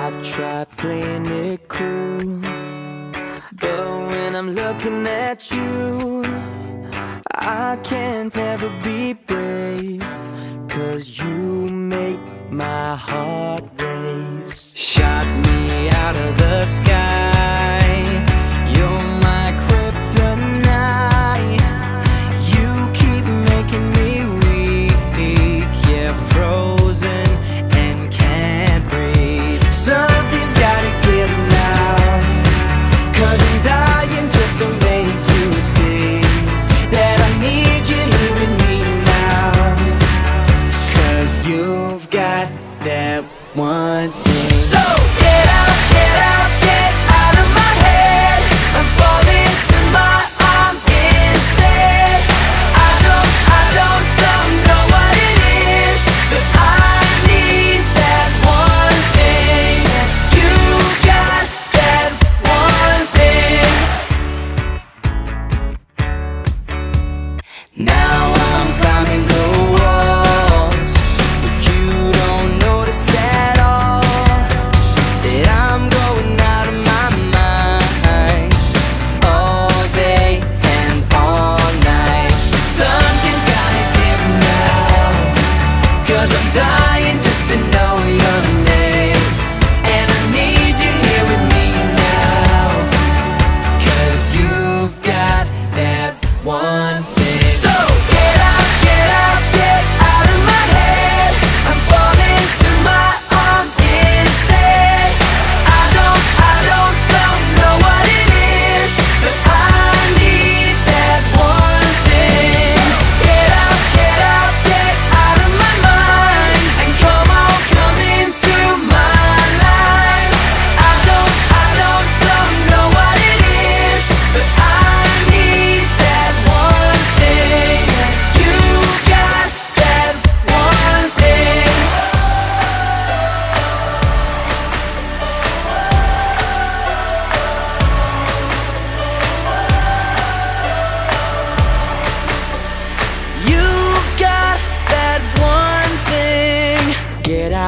I've tried playing it cool, but when I'm looking at you, I can't ever be brave, cause you make my heart race. one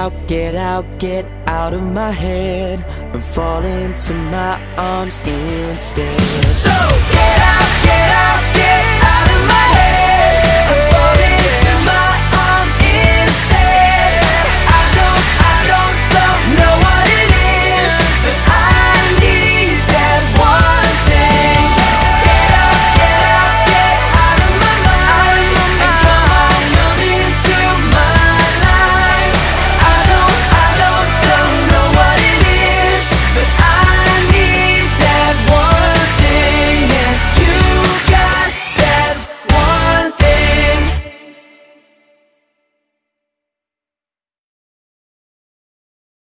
out, get out, get out of my head. And fall into my arms instead. So get out.